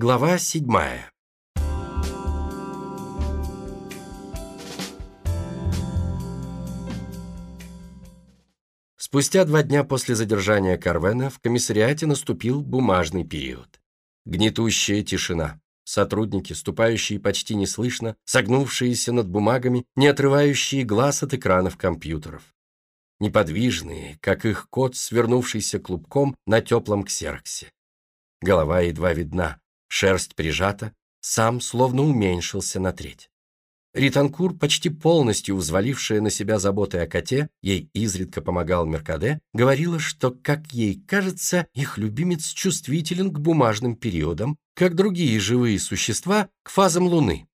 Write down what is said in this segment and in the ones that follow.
Глава седьмая. Спустя два дня после задержания Карвена в комиссариате наступил бумажный период. Гнетущая тишина. Сотрудники, ступающие почти неслышно, согнувшиеся над бумагами, не отрывающие глаз от экранов компьютеров. Неподвижные, как их кот, свернувшийся клубком на теплом ксероксе. Голова едва видна, Шерсть прижата, сам словно уменьшился на треть. Ританкур, почти полностью взвалившая на себя заботы о коте, ей изредка помогал Меркаде, говорила, что, как ей кажется, их любимец чувствителен к бумажным периодам, как другие живые существа к фазам Луны,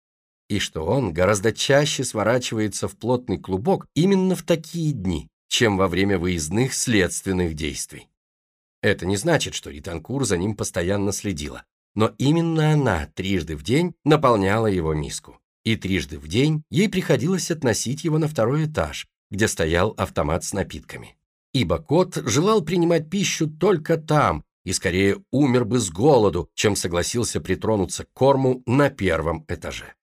и что он гораздо чаще сворачивается в плотный клубок именно в такие дни, чем во время выездных следственных действий. Это не значит, что Ританкур за ним постоянно следила но именно она трижды в день наполняла его миску. И трижды в день ей приходилось относить его на второй этаж, где стоял автомат с напитками. Ибо кот желал принимать пищу только там и скорее умер бы с голоду, чем согласился притронуться к корму на первом этаже.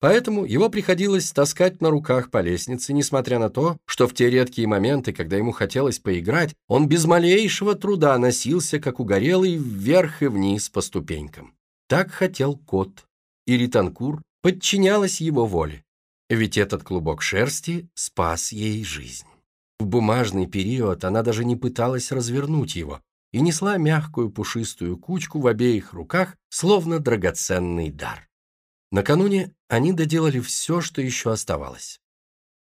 Поэтому его приходилось таскать на руках по лестнице, несмотря на то, что в те редкие моменты, когда ему хотелось поиграть, он без малейшего труда носился, как угорелый, вверх и вниз по ступенькам. Так хотел кот, и Ританкур подчинялась его воле, ведь этот клубок шерсти спас ей жизнь. В бумажный период она даже не пыталась развернуть его и несла мягкую пушистую кучку в обеих руках, словно драгоценный дар. Накануне они доделали все, что еще оставалось.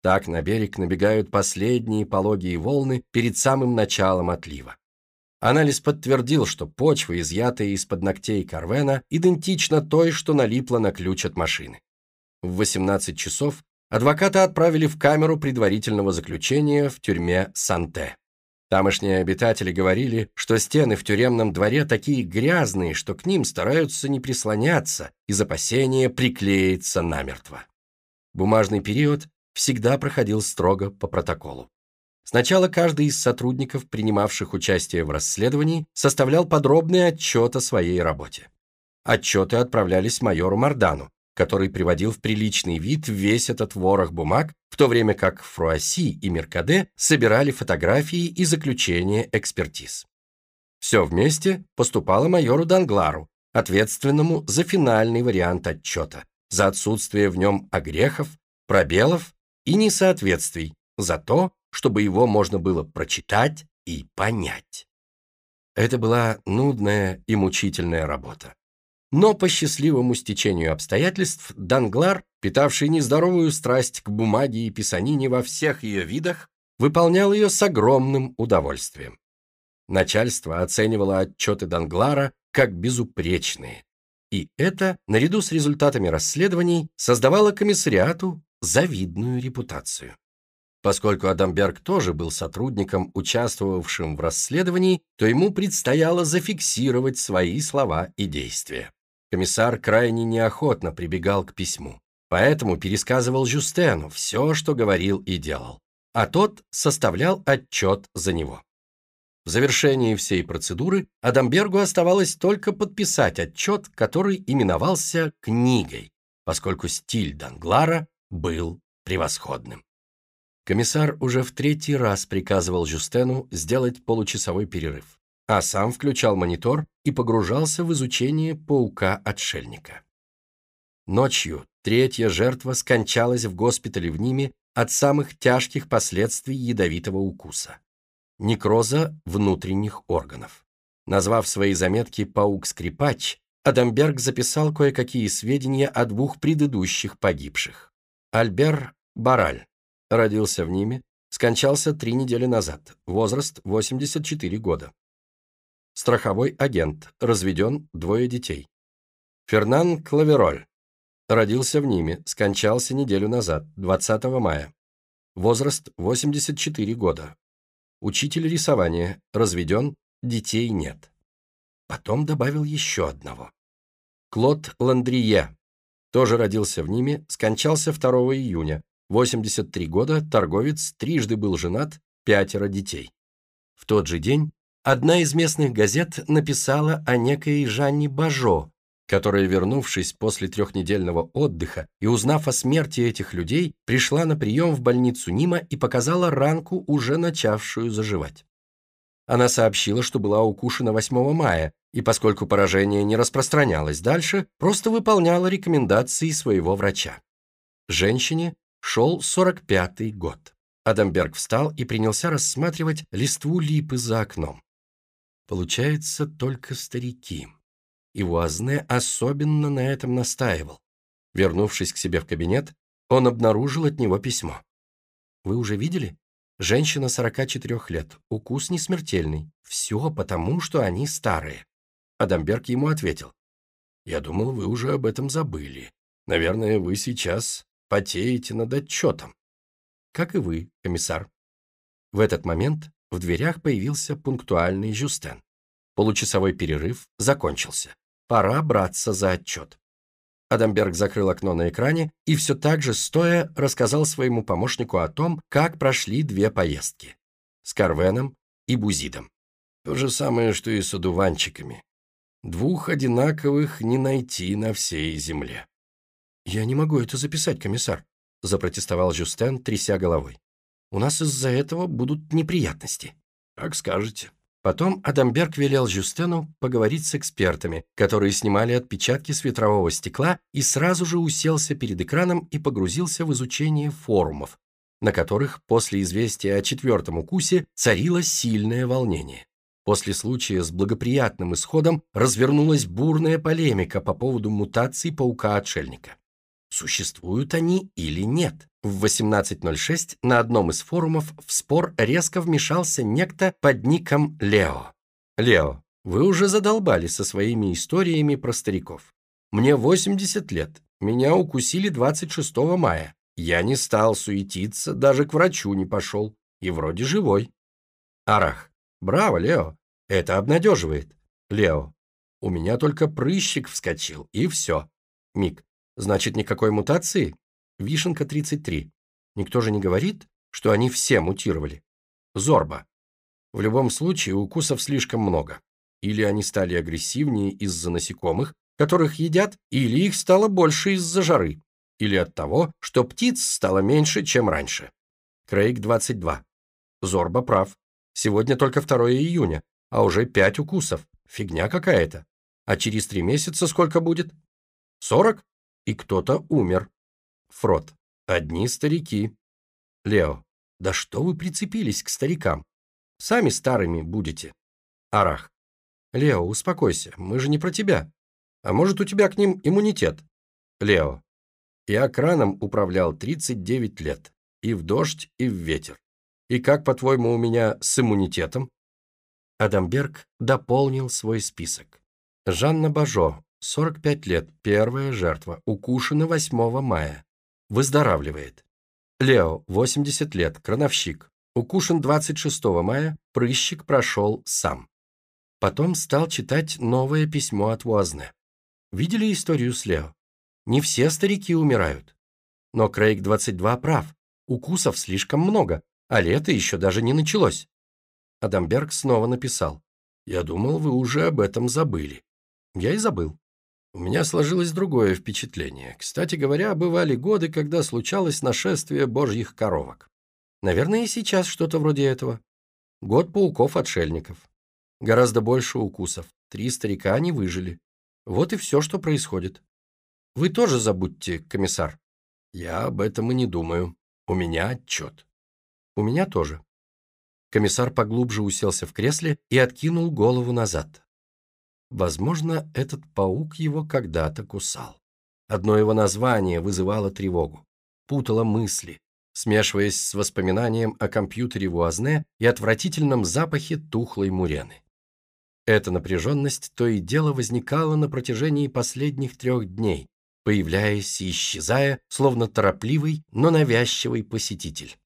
Так на берег набегают последние пологие волны перед самым началом отлива. Анализ подтвердил, что почва, изъятая из-под ногтей Карвена, идентична той, что налипла на ключ от машины. В 18 часов адвоката отправили в камеру предварительного заключения в тюрьме Санте. Тамошние обитатели говорили, что стены в тюремном дворе такие грязные, что к ним стараются не прислоняться из опасения приклеиться намертво. Бумажный период всегда проходил строго по протоколу. Сначала каждый из сотрудников, принимавших участие в расследовании, составлял подробный отчет о своей работе. Отчеты отправлялись майору Мардану, который приводил в приличный вид весь этот ворох бумаг, в то время как Фруасси и Меркаде собирали фотографии и заключения экспертиз. Все вместе поступало майору Данглару, ответственному за финальный вариант отчета, за отсутствие в нем огрехов, пробелов и несоответствий, за то, чтобы его можно было прочитать и понять. Это была нудная и мучительная работа. Но по счастливому стечению обстоятельств Данглар, питавший нездоровую страсть к бумаге и писанине во всех ее видах, выполнял ее с огромным удовольствием. Начальство оценивало отчеты Данглара как безупречные, и это, наряду с результатами расследований, создавало комиссариату завидную репутацию. Поскольку Адамберг тоже был сотрудником, участвовавшим в расследовании, то ему предстояло зафиксировать свои слова и действия. Комиссар крайне неохотно прибегал к письму, поэтому пересказывал Жюстену все, что говорил и делал, а тот составлял отчет за него. В завершении всей процедуры Адамбергу оставалось только подписать отчет, который именовался книгой, поскольку стиль Данглара был превосходным. Комиссар уже в третий раз приказывал Жюстену сделать получасовой перерыв а сам включал монитор и погружался в изучение паука-отшельника. Ночью третья жертва скончалась в госпитале в Ниме от самых тяжких последствий ядовитого укуса – некроза внутренних органов. Назвав свои заметки «Паук-скрипач», Адамберг записал кое-какие сведения о двух предыдущих погибших. Альбер Бараль родился в Ниме, скончался три недели назад, возраст 84 года. Страховой агент. Разведен, двое детей. Фернан Клавероль. Родился в Ниме, скончался неделю назад, 20 мая. Возраст 84 года. Учитель рисования. Разведен, детей нет. Потом добавил еще одного. Клод Ландрие. Тоже родился в Ниме, скончался 2 июня. 83 года, торговец, трижды был женат, пятеро детей. В тот же день Одна из местных газет написала о некой Жанне Бажо, которая, вернувшись после трехнедельного отдыха и узнав о смерти этих людей, пришла на прием в больницу Нима и показала ранку, уже начавшую заживать. Она сообщила, что была укушена 8 мая, и поскольку поражение не распространялось дальше, просто выполняла рекомендации своего врача. Женщине шел 45-й год. Адамберг встал и принялся рассматривать листву липы за окном. Получается, только старики. И Вуазне особенно на этом настаивал. Вернувшись к себе в кабинет, он обнаружил от него письмо. «Вы уже видели? Женщина 44 лет, укус не смертельный. Все потому, что они старые». Адамберг ему ответил. «Я думал, вы уже об этом забыли. Наверное, вы сейчас потеете над отчетом. Как и вы, комиссар». В этот момент в дверях появился пунктуальный Жюстен. Получасовой перерыв закончился. Пора браться за отчет. Адамберг закрыл окно на экране и все так же, стоя, рассказал своему помощнику о том, как прошли две поездки. С Карвеном и Бузидом. То же самое, что и с одуванчиками. Двух одинаковых не найти на всей земле. «Я не могу это записать, комиссар», — запротестовал Жюстен, тряся головой. «У нас из-за этого будут неприятности». «Как скажете», Потом Адамберг велел Жюстену поговорить с экспертами, которые снимали отпечатки с ветрового стекла и сразу же уселся перед экраном и погрузился в изучение форумов, на которых после известия о четвертом укусе царило сильное волнение. После случая с благоприятным исходом развернулась бурная полемика по поводу мутаций паука-отшельника. Существуют они или нет? В 18.06 на одном из форумов в спор резко вмешался некто под ником Лео. «Лео, вы уже задолбали со своими историями про стариков. Мне 80 лет, меня укусили 26 мая. Я не стал суетиться, даже к врачу не пошел. И вроде живой». Арах. «Браво, Лео, это обнадеживает». Лео. «У меня только прыщик вскочил, и все». Мик. Значит, никакой мутации? Вишенка 33. Никто же не говорит, что они все мутировали. Зорба. В любом случае, укусов слишком много. Или они стали агрессивнее из-за насекомых, которых едят, или их стало больше из-за жары, или от того, что птиц стало меньше, чем раньше. Крейг 22. Зорба прав. Сегодня только 2 июня, а уже 5 укусов. Фигня какая-то. А через 3 месяца сколько будет? 40? И кто-то умер. Фрод. Одни старики. Лео. Да что вы прицепились к старикам? Сами старыми будете. Арах. Лео, успокойся, мы же не про тебя. А может, у тебя к ним иммунитет? Лео. Я краном управлял 39 лет. И в дождь, и в ветер. И как, по-твоему, у меня с иммунитетом? Адамберг дополнил свой список. Жанна Бажо, 45 лет, первая жертва, укушена 8 мая. Выздоравливает. Лео, 80 лет, крановщик. Укушен 26 мая, прыщик прошел сам. Потом стал читать новое письмо от Вуазне. Видели историю с Лео? Не все старики умирают. Но Крейг 22 прав. Укусов слишком много, а лето еще даже не началось. Адамберг снова написал. «Я думал, вы уже об этом забыли». Я и забыл. У меня сложилось другое впечатление. Кстати говоря, бывали годы, когда случалось нашествие божьих коровок. Наверное, и сейчас что-то вроде этого. Год пауков-отшельников. Гораздо больше укусов. Три старика не выжили. Вот и все, что происходит. Вы тоже забудьте, комиссар. Я об этом и не думаю. У меня отчет. У меня тоже. Комиссар поглубже уселся в кресле и откинул голову назад. Возможно, этот паук его когда-то кусал. Одно его название вызывало тревогу, путало мысли, смешиваясь с воспоминанием о компьютере Вуазне и отвратительном запахе тухлой мурены. Эта напряженность то и дело возникала на протяжении последних трех дней, появляясь и исчезая, словно торопливый, но навязчивый посетитель.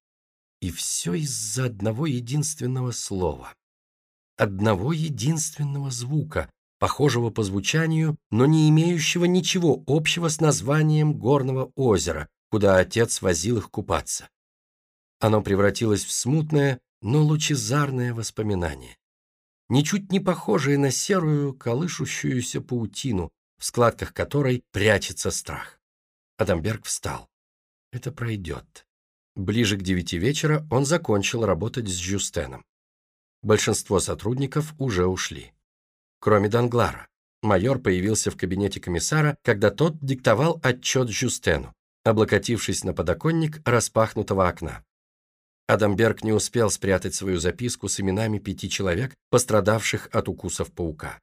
И все из-за одного единственного слова. Одного единственного звука, похожего по звучанию, но не имеющего ничего общего с названием горного озера, куда отец возил их купаться. Оно превратилось в смутное, но лучезарное воспоминание. Ничуть не похожее на серую, колышущуюся паутину, в складках которой прячется страх. Адамберг встал. Это пройдет. Ближе к девяти вечера он закончил работать с Жюстеном. Большинство сотрудников уже ушли. Кроме Данглара. Майор появился в кабинете комиссара, когда тот диктовал отчет Жюстену, облокотившись на подоконник распахнутого окна. Адамберг не успел спрятать свою записку с именами пяти человек, пострадавших от укусов паука.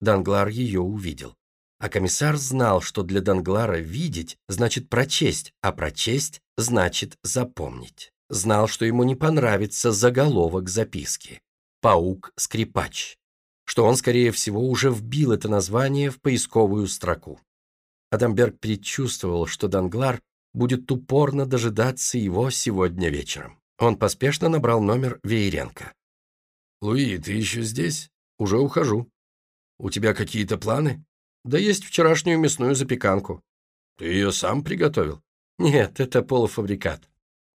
Данглар ее увидел. А комиссар знал, что для Данглара видеть значит прочесть, а прочесть значит запомнить. Знал, что ему не понравится заголовок записки. «Паук-скрипач», что он, скорее всего, уже вбил это название в поисковую строку. Адамберг предчувствовал, что Данглар будет упорно дожидаться его сегодня вечером. Он поспешно набрал номер Вееренко. «Луи, ты еще здесь? Уже ухожу. У тебя какие-то планы?» «Да есть вчерашнюю мясную запеканку». «Ты ее сам приготовил?» «Нет, это полуфабрикат».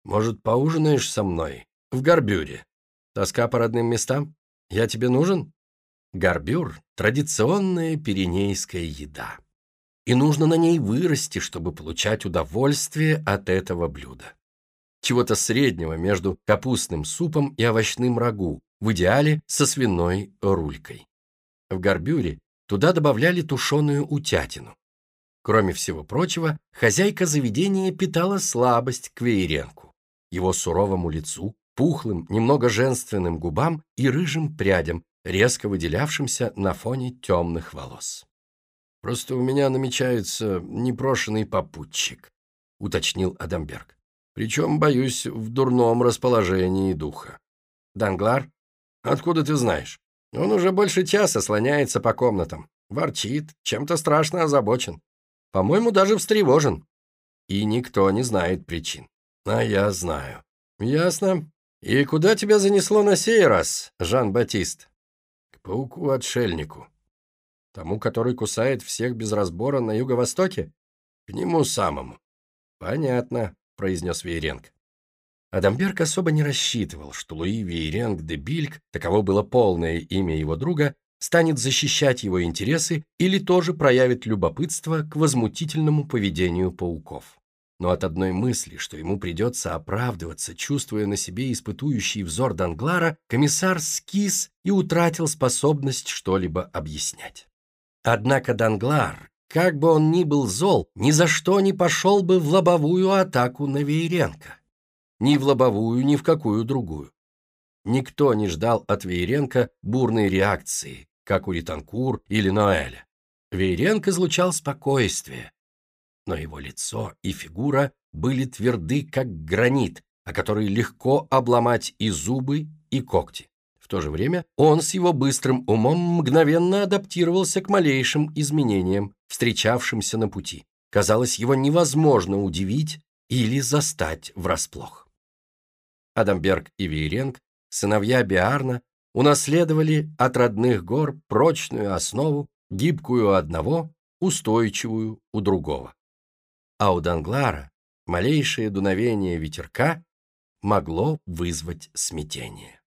«Может, поужинаешь со мной? В Горбюре?» «Тоска по родным местам? Я тебе нужен?» Горбюр – традиционная пиренейская еда. И нужно на ней вырасти, чтобы получать удовольствие от этого блюда чего-то среднего между капустным супом и овощным рагу, в идеале со свиной рулькой. В горбюре туда добавляли тушеную утятину. Кроме всего прочего, хозяйка заведения питала слабость к Вееренку, его суровому лицу, пухлым, немного женственным губам и рыжим прядям, резко выделявшимся на фоне темных волос. «Просто у меня намечается непрошенный попутчик», — уточнил Адамберг. Причем, боюсь, в дурном расположении духа. Данглар? Откуда ты знаешь? Он уже больше часа слоняется по комнатам. Ворчит, чем-то страшно озабочен. По-моему, даже встревожен. И никто не знает причин. А я знаю. Ясно. И куда тебя занесло на сей раз, Жан-Батист? Пауку-отшельнику. Тому, который кусает всех без разбора на юго-востоке? К нему самому. Понятно. — произнес Вейренг. Адамберг особо не рассчитывал, что Луи Вейренг де Бильк, таково было полное имя его друга, станет защищать его интересы или тоже проявит любопытство к возмутительному поведению пауков. Но от одной мысли, что ему придется оправдываться, чувствуя на себе испытующий взор Данглара, комиссар скис и утратил способность что-либо объяснять. Однако Данглар, как бы он ни был зол, ни за что не пошел бы в лобовую атаку на Вееренко. Ни в лобовую, ни в какую другую. Никто не ждал от Вееренко бурной реакции, как у Ританкур или Ноэля. Вееренко излучал спокойствие, но его лицо и фигура были тверды, как гранит, о который легко обломать и зубы, и когти. В то же время он с его быстрым умом мгновенно адаптировался к малейшим изменениям, встречавшимся на пути. Казалось, его невозможно удивить или застать врасплох. Адамберг и Вейренг, сыновья Биарна, унаследовали от родных гор прочную основу, гибкую одного, устойчивую у другого. А у Данглара малейшее дуновение ветерка могло вызвать смятение.